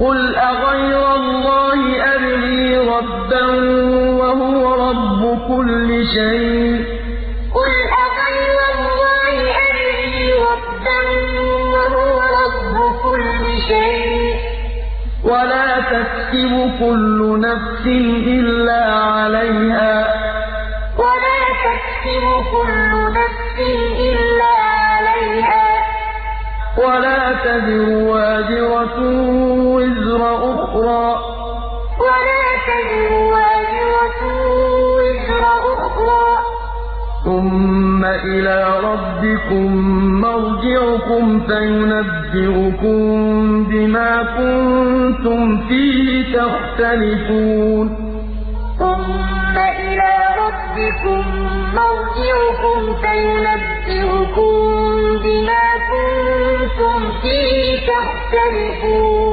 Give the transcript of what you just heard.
قُلْ أَغَيْرَ اللَّهِ أَبْغِي رَبًّا وَهُوَ رَبُّ كُلِّ شَيْءٍ ۚ. وَلَا تَكْسِبُ كُلُّ نَفْسٍ إِلَّا عَلَيْهَا ۚ. وَلَا تَزِرُ وَازِرَةٌ أُخْرَىٰ ۚ ثُمَّ إِلَىٰ رَبِّكُم مَّرْجِعُكُمْ فَيُنَبِّئُكُم بِمَا كُنتُمْ فِيهِ تَخْتَلِفُونَ وَلَا وَلَا أُخْرَىٰ ۚ ثُمَّ إِلَىٰ رَبِّكُم مَّرْجِعُكُمْ فَيُنَبِّئُكُم بِمَا كُنتُمْ فِيهِ تَخْتَلِفُونَ